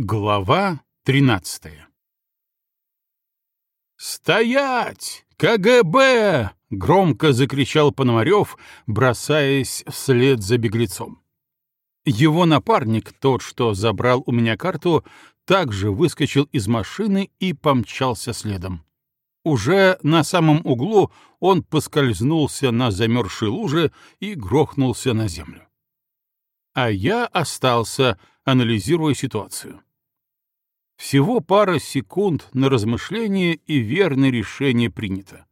Глава 13 «Стоять! КГБ!» — громко закричал Пономарев, бросаясь вслед за беглецом. Его напарник, тот, что забрал у меня карту, также выскочил из машины и помчался следом. Уже на самом углу он поскользнулся на замерзшей луже и грохнулся на землю. А я остался, анализируя ситуацию. Всего пара секунд на размышление и верное решение принято.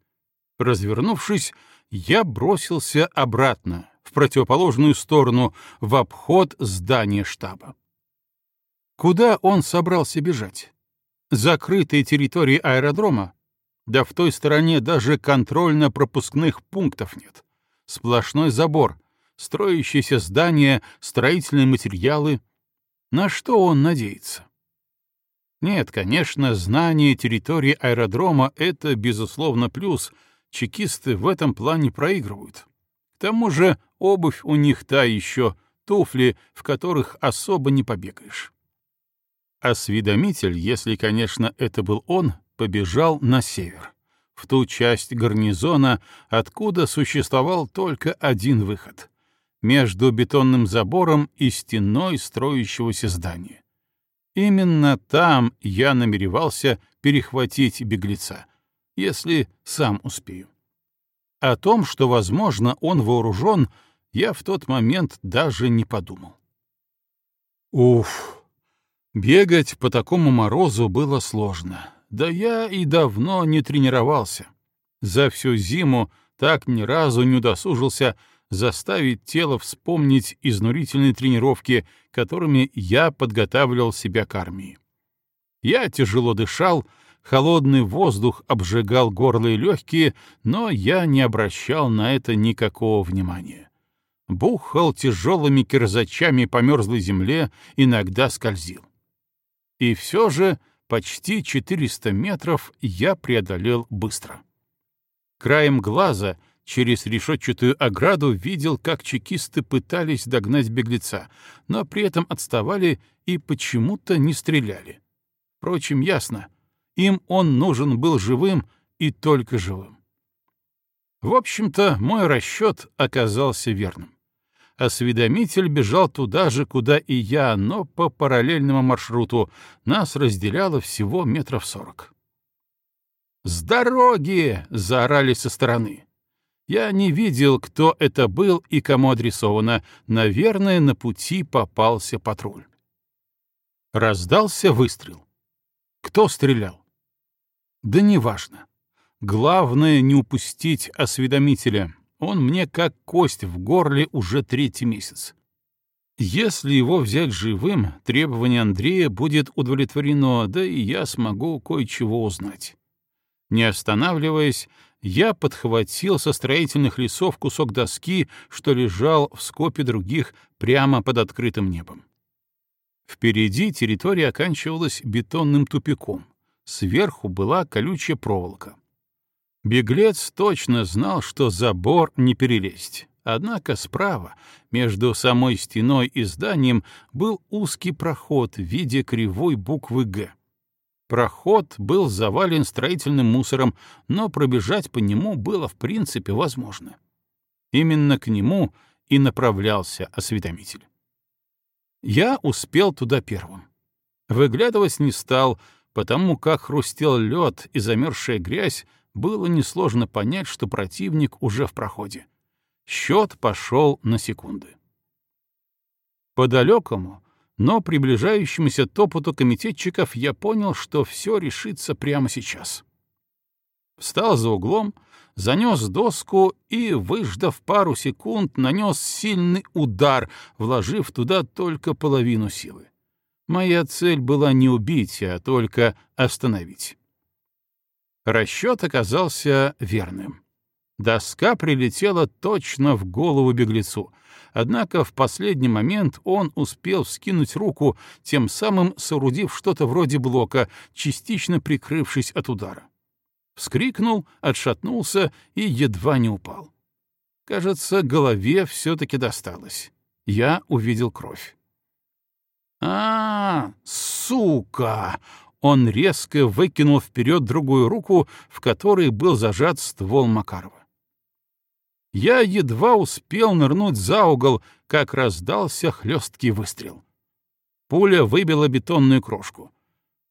Развернувшись, я бросился обратно, в противоположную сторону, в обход здания штаба. Куда он собрался бежать? Закрытые территории аэродрома? Да в той стороне даже контрольно-пропускных пунктов нет. Сплошной забор, строящиеся здания, строительные материалы. На что он надеется? Нет, конечно, знание территории аэродрома — это, безусловно, плюс. Чекисты в этом плане проигрывают. К тому же обувь у них та еще, туфли, в которых особо не побегаешь. Осведомитель, если, конечно, это был он, побежал на север, в ту часть гарнизона, откуда существовал только один выход — между бетонным забором и стеной строящегося здания. Именно там я намеревался перехватить беглеца, если сам успею. О том, что, возможно, он вооружен, я в тот момент даже не подумал. Уф, бегать по такому морозу было сложно. Да я и давно не тренировался. За всю зиму так ни разу не удосужился заставить тело вспомнить изнурительные тренировки, которыми я подготавливал себя к армии. Я тяжело дышал, холодный воздух обжигал горло и легкие, но я не обращал на это никакого внимания. Бухал тяжелыми кирзачами по мерзлой земле, иногда скользил. И все же почти 400 метров я преодолел быстро. Краем глаза — через решетчатую ограду видел, как чекисты пытались догнать беглеца, но при этом отставали и почему-то не стреляли. Впрочем, ясно, им он нужен был живым и только живым. В общем-то, мой расчет оказался верным. Осведомитель бежал туда же, куда и я, но по параллельному маршруту нас разделяло всего метров сорок. «С дороги!» — заорали со стороны. Я не видел, кто это был и кому адресовано. Наверное, на пути попался патруль. Раздался выстрел. Кто стрелял? Да неважно. Главное — не упустить осведомителя. Он мне как кость в горле уже третий месяц. Если его взять живым, требование Андрея будет удовлетворено, да и я смогу кое-чего узнать. Не останавливаясь, я подхватил со строительных лесов кусок доски, что лежал в скопе других прямо под открытым небом. Впереди территория оканчивалась бетонным тупиком. Сверху была колючая проволока. Беглец точно знал, что забор не перелезть. Однако справа, между самой стеной и зданием, был узкий проход в виде кривой буквы «Г». Проход был завален строительным мусором, но пробежать по нему было в принципе возможно. Именно к нему и направлялся осведомитель. Я успел туда первым. Выглядывать не стал, потому как хрустел лед и замерзшая грязь, было несложно понять, что противник уже в проходе. Счет пошел на секунды. По далекому, но приближающемуся топоту комитетчиков я понял, что все решится прямо сейчас. Встал за углом, занес доску и, выждав пару секунд, нанес сильный удар, вложив туда только половину силы. Моя цель была не убить, а только остановить. Расчет оказался верным. Доска прилетела точно в голову беглецу — Однако в последний момент он успел вскинуть руку, тем самым соорудив что-то вроде блока, частично прикрывшись от удара. Вскрикнул, отшатнулся и едва не упал. Кажется, голове все-таки досталось. Я увидел кровь. а, -а, сука!» Он резко выкинул вперед другую руку, в которой был зажат ствол Макарова. Я едва успел нырнуть за угол, как раздался хлесткий выстрел. Пуля выбила бетонную крошку.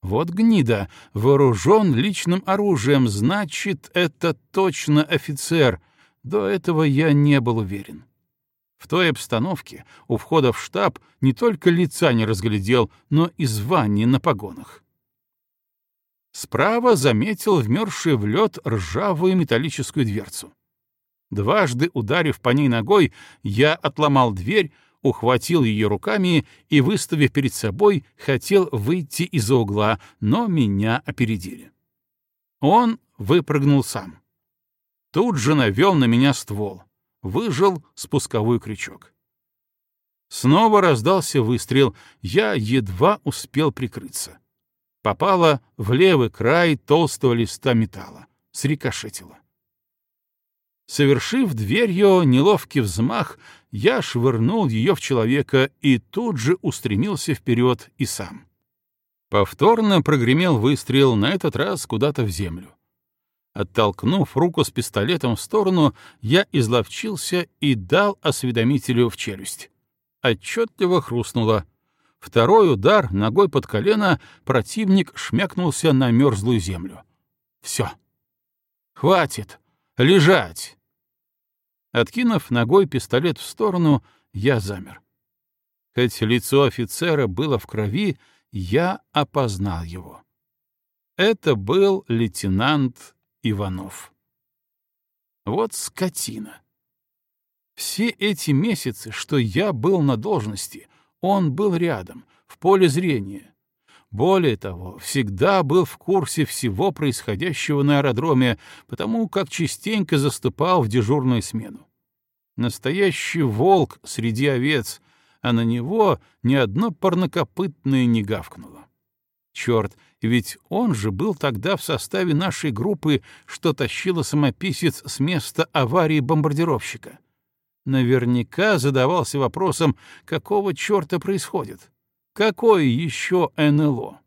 Вот гнида, вооружен личным оружием, значит, это точно офицер. До этого я не был уверен. В той обстановке у входа в штаб не только лица не разглядел, но и звание на погонах. Справа заметил вмерзший в лед ржавую металлическую дверцу. Дважды ударив по ней ногой, я отломал дверь, ухватил ее руками и, выставив перед собой, хотел выйти из-за угла, но меня опередили. Он выпрыгнул сам. Тут же навел на меня ствол. Выжил спусковой крючок. Снова раздался выстрел, я едва успел прикрыться. Попало в левый край толстого листа металла, срикошетило. Совершив дверью неловкий взмах, я швырнул ее в человека и тут же устремился вперед и сам. Повторно прогремел выстрел, на этот раз куда-то в землю. Оттолкнув руку с пистолетом в сторону, я изловчился и дал осведомителю в челюсть. Отчетливо хрустнуло. Второй удар ногой под колено противник шмякнулся на мерзлую землю. Все. Хватит. Лежать! Откинув ногой пистолет в сторону, я замер. Хоть лицо офицера было в крови, я опознал его. Это был лейтенант Иванов. Вот скотина. Все эти месяцы, что я был на должности, он был рядом, в поле зрения, более того, всегда был в курсе всего происходящего на аэродроме, потому как частенько заступал в дежурную смену. Настоящий волк среди овец, а на него ни одно парнокопытное не гавкнуло. Черт, ведь он же был тогда в составе нашей группы, что тащила самописец с места аварии бомбардировщика. Наверняка задавался вопросом, какого черта происходит. Какое еще НЛО?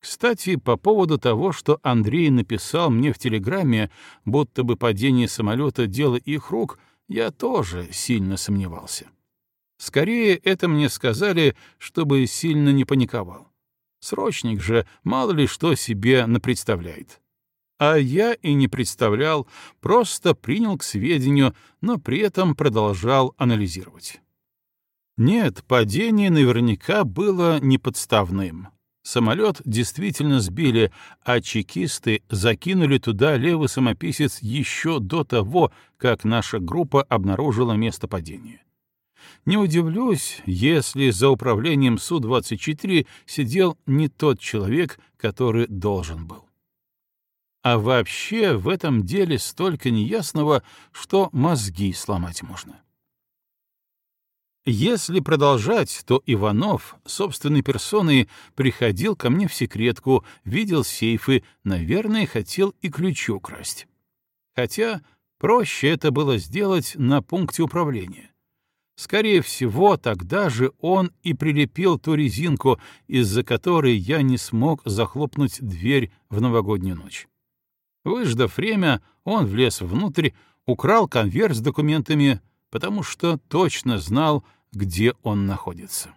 Кстати, по поводу того, что Андрей написал мне в телеграмме, будто бы падение самолета — дело их рук, я тоже сильно сомневался. Скорее, это мне сказали, чтобы сильно не паниковал. Срочник же мало ли что себе напредставляет. А я и не представлял, просто принял к сведению, но при этом продолжал анализировать. Нет, падение наверняка было неподставным. Самолет действительно сбили, а чекисты закинули туда левый самописец еще до того, как наша группа обнаружила место падения. Не удивлюсь, если за управлением Су-24 сидел не тот человек, который должен был. А вообще в этом деле столько неясного, что мозги сломать можно. Если продолжать, то Иванов собственной персоной приходил ко мне в секретку, видел сейфы, наверное, хотел и ключи украсть. Хотя проще это было сделать на пункте управления. Скорее всего, тогда же он и прилепил ту резинку, из-за которой я не смог захлопнуть дверь в новогоднюю ночь. Выждав время, он влез внутрь, украл конверт с документами, потому что точно знал, где он находится.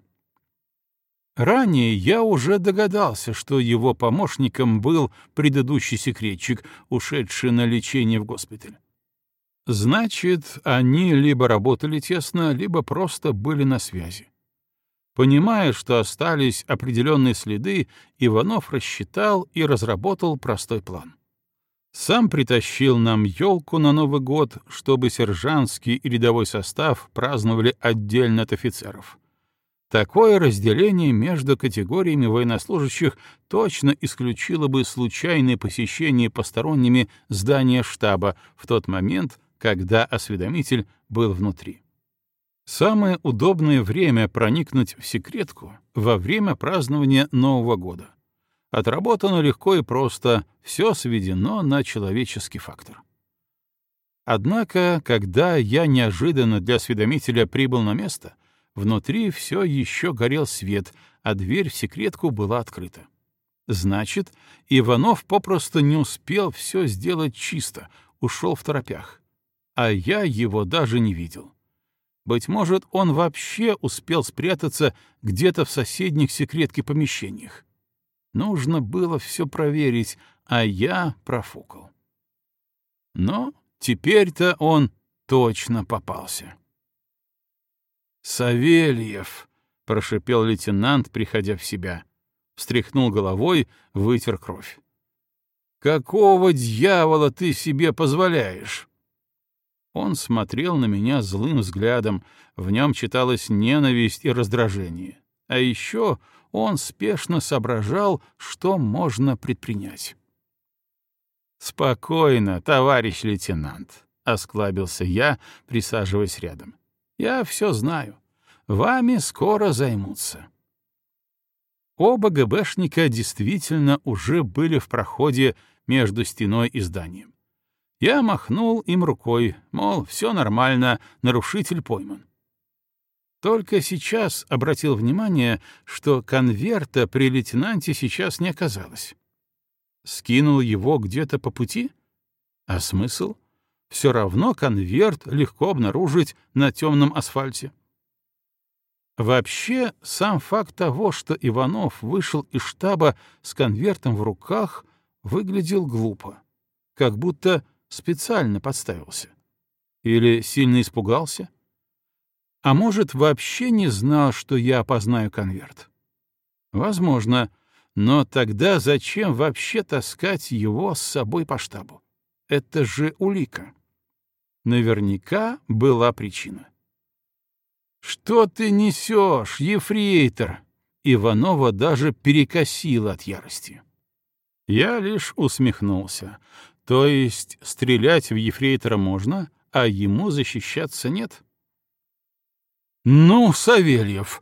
Ранее я уже догадался, что его помощником был предыдущий секретчик, ушедший на лечение в госпиталь. Значит, они либо работали тесно, либо просто были на связи. Понимая, что остались определенные следы, Иванов рассчитал и разработал простой план. Сам притащил нам елку на Новый год, чтобы сержантский и рядовой состав праздновали отдельно от офицеров. Такое разделение между категориями военнослужащих точно исключило бы случайное посещение посторонними здания штаба в тот момент, когда осведомитель был внутри. Самое удобное время проникнуть в секретку — во время празднования Нового года. Отработано легко и просто, все сведено на человеческий фактор. Однако, когда я неожиданно для осведомителя прибыл на место, Внутри все еще горел свет, а дверь в секретку была открыта. Значит, Иванов попросту не успел все сделать чисто, ушел в торопях. А я его даже не видел. Быть может, он вообще успел спрятаться где-то в соседних секретке помещениях. Нужно было все проверить, а я профукал. Но теперь-то он точно попался. «Савельев!» — прошипел лейтенант, приходя в себя. Встряхнул головой, вытер кровь. «Какого дьявола ты себе позволяешь?» Он смотрел на меня злым взглядом, в нем читалась ненависть и раздражение. А еще он спешно соображал, что можно предпринять. «Спокойно, товарищ лейтенант», — осклабился я, присаживаясь рядом. Я все знаю. Вами скоро займутся. Оба ГБшника действительно уже были в проходе между стеной и зданием. Я махнул им рукой, мол, все нормально, нарушитель пойман. Только сейчас обратил внимание, что конверта при лейтенанте сейчас не оказалось. Скинул его где-то по пути? А смысл? все равно конверт легко обнаружить на темном асфальте. Вообще, сам факт того, что Иванов вышел из штаба с конвертом в руках, выглядел глупо, как будто специально подставился. Или сильно испугался? А может, вообще не знал, что я опознаю конверт? Возможно, но тогда зачем вообще таскать его с собой по штабу? Это же улика. Наверняка была причина. «Что ты несешь, ефрейтор?» Иванова даже перекосила от ярости. Я лишь усмехнулся. То есть стрелять в ефрейтора можно, а ему защищаться нет? «Ну, Савельев,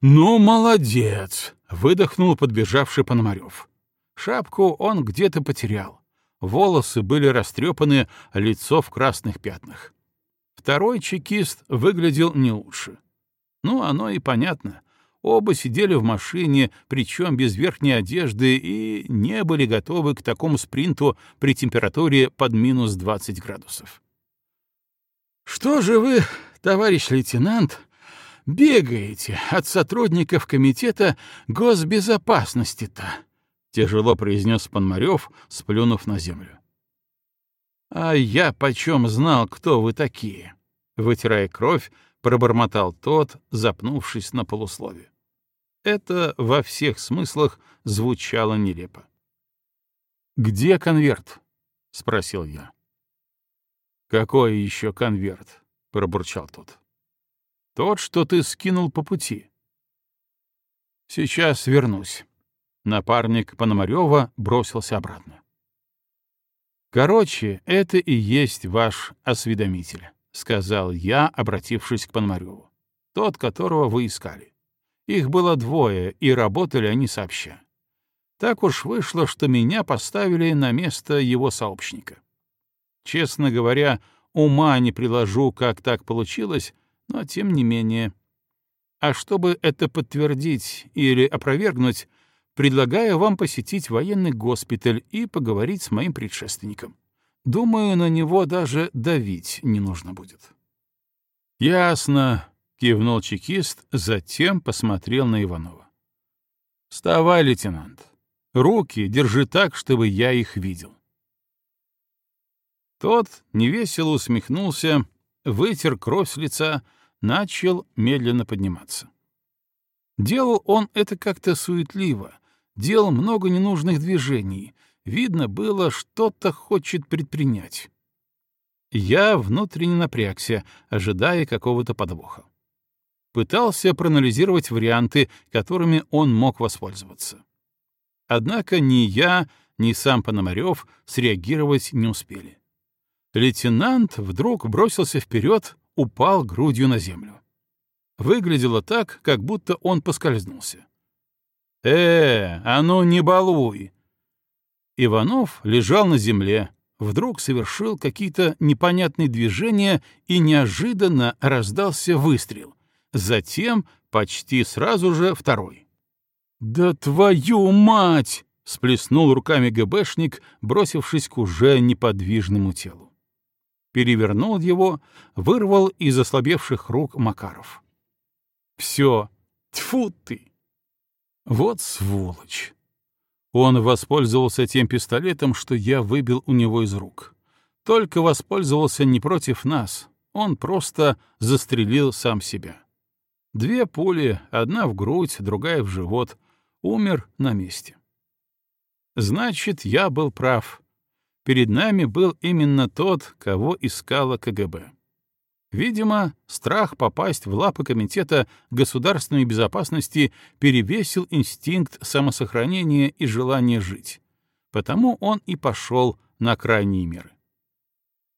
ну, молодец!» — выдохнул подбежавший Пономарев. Шапку он где-то потерял. Волосы были растрепаны, лицо в красных пятнах. Второй чекист выглядел не лучше. Ну, оно и понятно. Оба сидели в машине, причем без верхней одежды, и не были готовы к такому спринту при температуре под минус 20 градусов. «Что же вы, товарищ лейтенант, бегаете от сотрудников комитета госбезопасности-то?» тяжело произнес Пономарев, сплюнув на землю. А я почем знал, кто вы такие? Вытирая кровь, пробормотал тот, запнувшись на полуслове. Это во всех смыслах звучало нелепо. «Где конверт?» — спросил я. «Какой еще конверт?» — пробурчал тот. «Тот, что ты скинул по пути». «Сейчас вернусь». Напарник Пономарева бросился обратно. «Короче, это и есть ваш осведомитель», — сказал я, обратившись к Пономареву. «Тот, которого вы искали. Их было двое, и работали они сообща. Так уж вышло, что меня поставили на место его сообщника. Честно говоря, ума не приложу, как так получилось, но тем не менее. А чтобы это подтвердить или опровергнуть, предлагаю вам посетить военный госпиталь и поговорить с моим предшественником. Думаю, на него даже давить не нужно будет». «Ясно», — кивнул чекист, затем посмотрел на Иванова. «Вставай, лейтенант. Руки держи так, чтобы я их видел». Тот невесело усмехнулся, вытер кровь с лица, начал медленно подниматься. Делал он это как-то суетливо, делал много ненужных движений. Видно было, что-то хочет предпринять. Я внутренне напрягся, ожидая какого-то подвоха. Пытался проанализировать варианты, которыми он мог воспользоваться. Однако ни я, ни сам Пономарев среагировать не успели. Лейтенант вдруг бросился вперед, упал грудью на землю. Выглядело так, как будто он поскользнулся. «Э, а ну не балуй!» Иванов лежал на земле, вдруг совершил какие-то непонятные движения и неожиданно раздался выстрел. Затем почти сразу же второй. «Да твою мать!» — сплеснул руками ГБшник, бросившись к уже неподвижному телу. Перевернул его, вырвал из ослабевших рук Макаров. «Все! Тьфу ты!» Вот сволочь! Он воспользовался тем пистолетом, что я выбил у него из рук. Только воспользовался не против нас, он просто застрелил сам себя. Две пули, одна в грудь, другая в живот. Умер на месте. Значит, я был прав. Перед нами был именно тот, кого искала КГБ. Видимо, страх попасть в лапы Комитета государственной безопасности перевесил инстинкт самосохранения и желание жить. Потому он и пошел на крайние меры.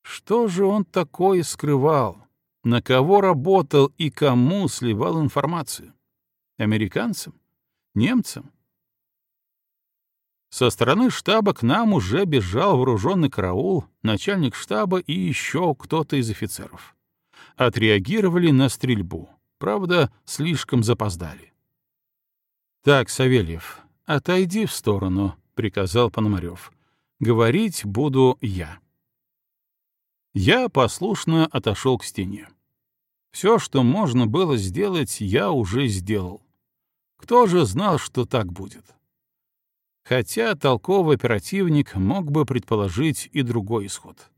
Что же он такое скрывал? На кого работал и кому сливал информацию? Американцам? Немцам? Со стороны штаба к нам уже бежал вооруженный караул, начальник штаба и еще кто-то из офицеров отреагировали на стрельбу. Правда, слишком запоздали. «Так, Савельев, отойди в сторону», — приказал Пономарев. «Говорить буду я». Я послушно отошел к стене. Все, что можно было сделать, я уже сделал. Кто же знал, что так будет? Хотя толковый оперативник мог бы предположить и другой исход.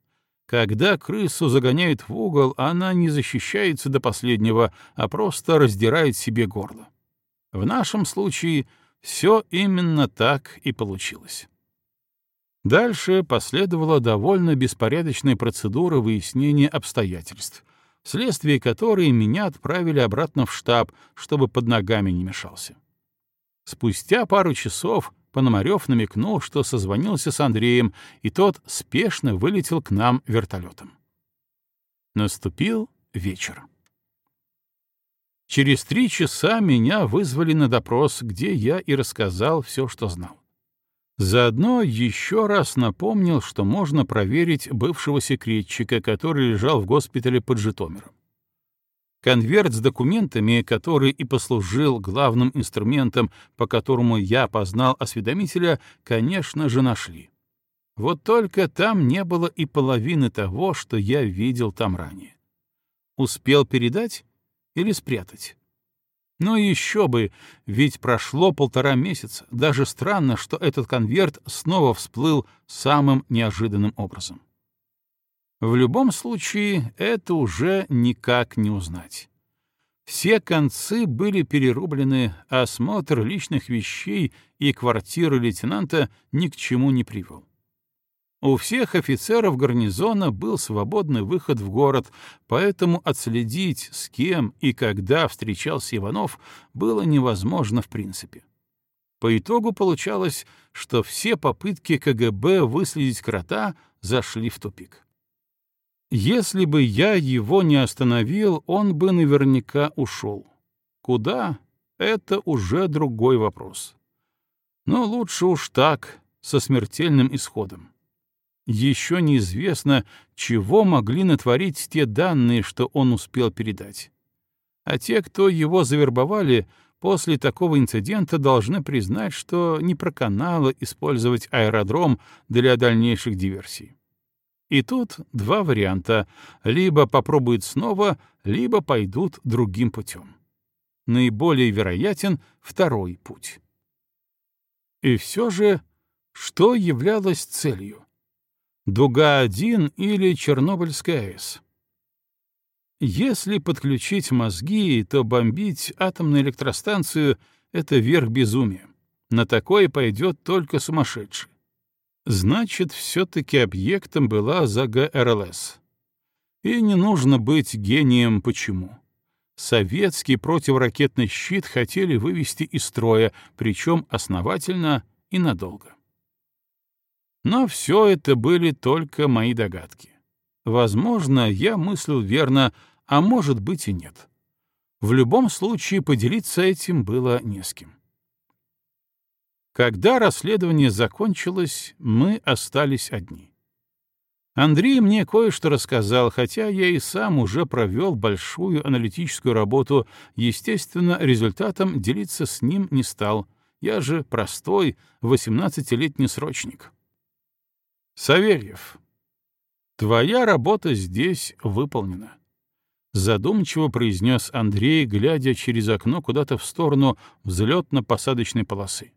Когда крысу загоняют в угол, она не защищается до последнего, а просто раздирает себе горло. В нашем случае все именно так и получилось. Дальше последовала довольно беспорядочная процедура выяснения обстоятельств, вследствие которой меня отправили обратно в штаб, чтобы под ногами не мешался. Спустя пару часов Пономарев намекнул, что созвонился с Андреем, и тот спешно вылетел к нам вертолетом. Наступил вечер. Через три часа меня вызвали на допрос, где я и рассказал все, что знал. Заодно еще раз напомнил, что можно проверить бывшего секретчика, который лежал в госпитале под Житомиром. Конверт с документами, который и послужил главным инструментом, по которому я познал осведомителя, конечно же, нашли. Вот только там не было и половины того, что я видел там ранее. Успел передать или спрятать? Ну еще бы, ведь прошло полтора месяца. Даже странно, что этот конверт снова всплыл самым неожиданным образом. В любом случае, это уже никак не узнать. Все концы были перерублены, осмотр личных вещей и квартиры лейтенанта ни к чему не привел. У всех офицеров гарнизона был свободный выход в город, поэтому отследить, с кем и когда встречался Иванов, было невозможно в принципе. По итогу получалось, что все попытки КГБ выследить крота зашли в тупик. Если бы я его не остановил, он бы наверняка ушел. Куда? Это уже другой вопрос. Но лучше уж так, со смертельным исходом. Еще неизвестно, чего могли натворить те данные, что он успел передать. А те, кто его завербовали, после такого инцидента должны признать, что не проканало использовать аэродром для дальнейших диверсий. И тут два варианта. Либо попробуют снова, либо пойдут другим путем. Наиболее вероятен второй путь. И все же, что являлось целью? Дуга-1 или Чернобыльская АЭС? Если подключить мозги, то бомбить атомную электростанцию — это верх безумия. На такое пойдет только сумасшедший. Значит, все-таки объектом была ЗГРЛС. И не нужно быть гением почему. Советский противоракетный щит хотели вывести из строя, причем основательно и надолго. Но все это были только мои догадки. Возможно, я мыслил верно, а может быть и нет. В любом случае поделиться этим было не с кем. Когда расследование закончилось, мы остались одни. Андрей мне кое-что рассказал, хотя я и сам уже провел большую аналитическую работу. Естественно, результатом делиться с ним не стал. Я же простой, 18-летний срочник. Савельев, твоя работа здесь выполнена. Задумчиво произнес Андрей, глядя через окно куда-то в сторону взлетно-посадочной полосы.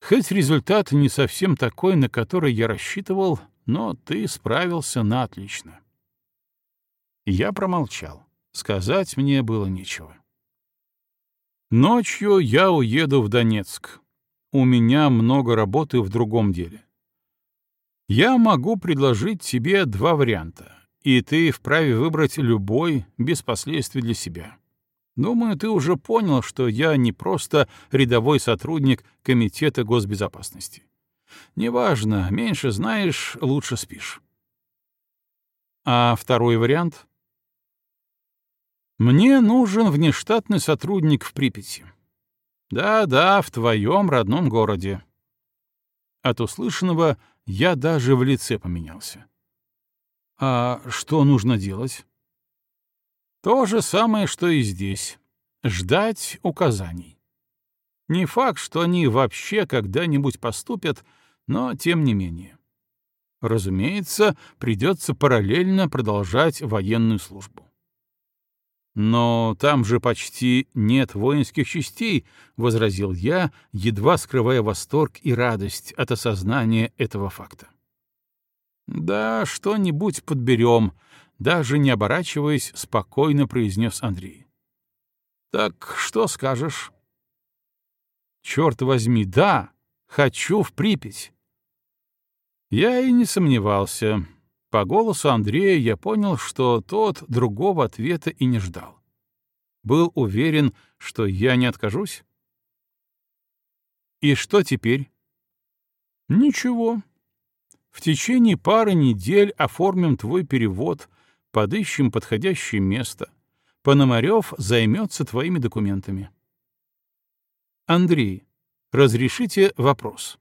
Хоть результат не совсем такой, на который я рассчитывал, но ты справился на отлично. Я промолчал. Сказать мне было нечего. Ночью я уеду в Донецк. У меня много работы в другом деле. Я могу предложить тебе два варианта, и ты вправе выбрать любой без последствий для себя. Думаю, ты уже понял, что я не просто рядовой сотрудник Комитета госбезопасности. Неважно, меньше знаешь, лучше спишь. А второй вариант? Мне нужен внештатный сотрудник в Припяти. Да-да, в твоем родном городе. От услышанного я даже в лице поменялся. А что нужно делать? То же самое, что и здесь. Ждать указаний. Не факт, что они вообще когда-нибудь поступят, но тем не менее. Разумеется, придется параллельно продолжать военную службу. «Но там же почти нет воинских частей», — возразил я, едва скрывая восторг и радость от осознания этого факта. «Да, что-нибудь подберем», — даже не оборачиваясь, спокойно произнес Андрей. «Так что скажешь?» «Черт возьми, да, хочу в Припять». Я и не сомневался. По голосу Андрея я понял, что тот другого ответа и не ждал. Был уверен, что я не откажусь. И что теперь? Ничего. В течение пары недель оформим твой перевод, подыщем подходящее место. Пономарев займется твоими документами. Андрей, разрешите вопрос?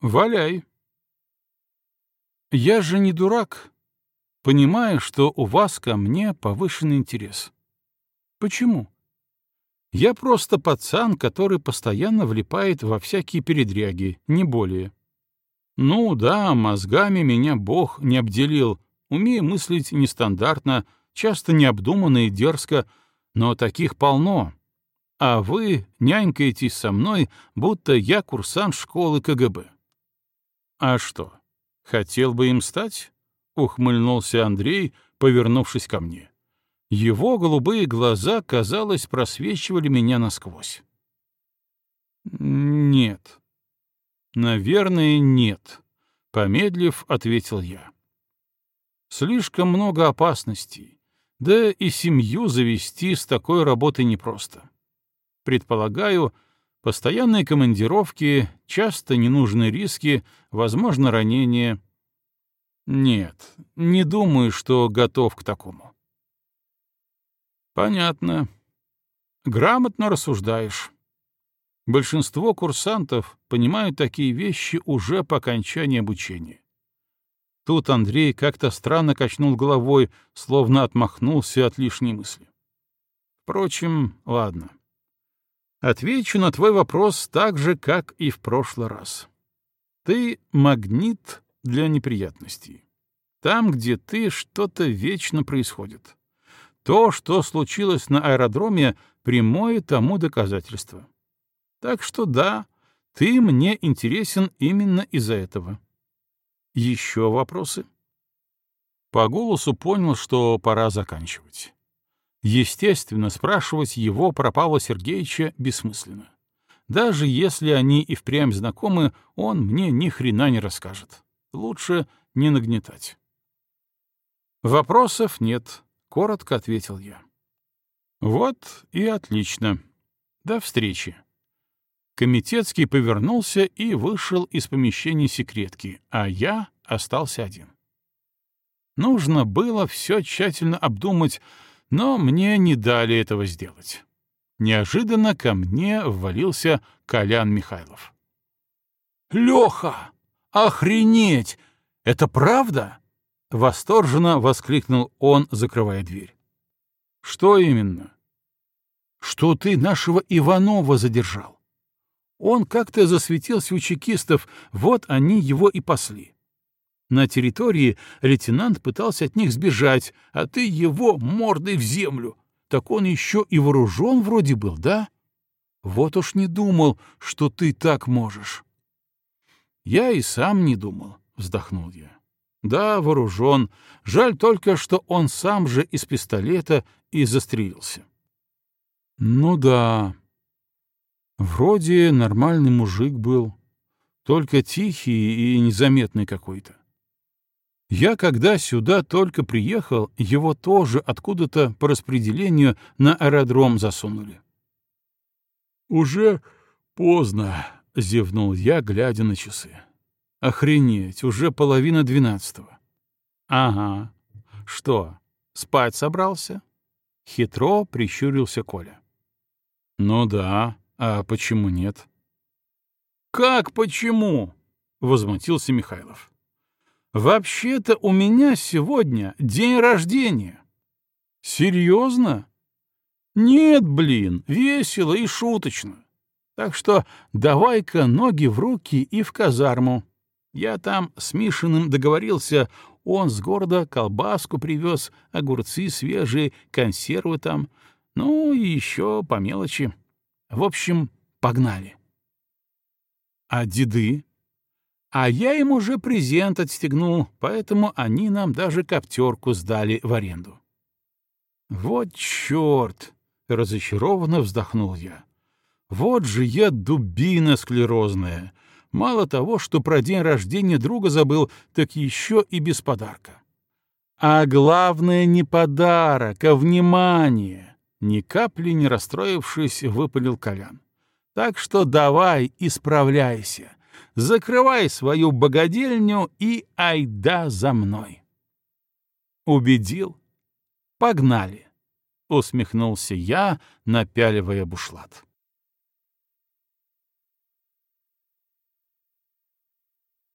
Валяй. Я же не дурак. Понимаю, что у вас ко мне повышенный интерес. Почему? Я просто пацан, который постоянно влипает во всякие передряги, не более. Ну да, мозгами меня Бог не обделил, умею мыслить нестандартно, часто необдуманно и дерзко, но таких полно. А вы нянькаетесь со мной, будто я курсант школы КГБ. А что, Хотел бы им стать? Ухмыльнулся Андрей, повернувшись ко мне. Его голубые глаза, казалось, просвечивали меня насквозь. Нет. Наверное, нет, помедлив, ответил я. Слишком много опасностей. Да и семью завести с такой работой непросто. Предполагаю, Постоянные командировки, часто ненужные риски, возможно, ранения. Нет, не думаю, что готов к такому. Понятно. Грамотно рассуждаешь. Большинство курсантов понимают такие вещи уже по окончании обучения. Тут Андрей как-то странно качнул головой, словно отмахнулся от лишней мысли. Впрочем, ладно. Отвечу на твой вопрос так же, как и в прошлый раз. Ты магнит для неприятностей. Там, где ты, что-то вечно происходит. То, что случилось на аэродроме, прямое тому доказательство. Так что да, ты мне интересен именно из-за этого. Еще вопросы? По голосу понял, что пора заканчивать. Естественно, спрашивать его про Павла Сергеевича бессмысленно. Даже если они и впрямь знакомы, он мне ни хрена не расскажет. Лучше не нагнетать. «Вопросов нет», — коротко ответил я. «Вот и отлично. До встречи». Комитетский повернулся и вышел из помещения секретки, а я остался один. Нужно было все тщательно обдумать, но мне не дали этого сделать. Неожиданно ко мне ввалился Колян Михайлов. «Леха! Охренеть! Это правда? Восторженно воскликнул он, закрывая дверь. Что именно? Что ты нашего Иванова задержал. Он как-то засветился у чекистов, вот они его и пасли. На территории лейтенант пытался от них сбежать, а ты его мордой в землю. Так он еще и вооружен вроде был, да? Вот уж не думал, что ты так можешь. Я и сам не думал, вздохнул я. Да, вооружен. Жаль только, что он сам же из пистолета и застрелился. Ну да. Вроде нормальный мужик был, только тихий и незаметный какой-то. Я, когда сюда только приехал, его тоже откуда-то по распределению на аэродром засунули. «Уже поздно», — зевнул я, глядя на часы. «Охренеть, уже половина двенадцатого». «Ага. Что, спать собрался?» Хитро прищурился Коля. «Ну да, а почему нет?» «Как почему?» — возмутился Михайлов. «Вообще-то у меня сегодня день рождения». «Серьезно?» «Нет, блин, весело и шуточно. Так что давай-ка ноги в руки и в казарму. Я там с Мишиным договорился, он с города колбаску привез, огурцы свежие, консервы там, ну и еще по мелочи. В общем, погнали. А деды? А я им уже презент отстегнул, поэтому они нам даже коптерку сдали в аренду. Вот черт! — разочарованно вздохнул я. Вот же я дубина склерозная. Мало того, что про день рождения друга забыл, так еще и без подарка. А главное не подарок, а внимание. Ни капли не расстроившись, выпалил Колян. Так что давай, исправляйся. Закрывай свою богадельню и айда за мной. Убедил? Погнали. — усмехнулся я, напяливая бушлат.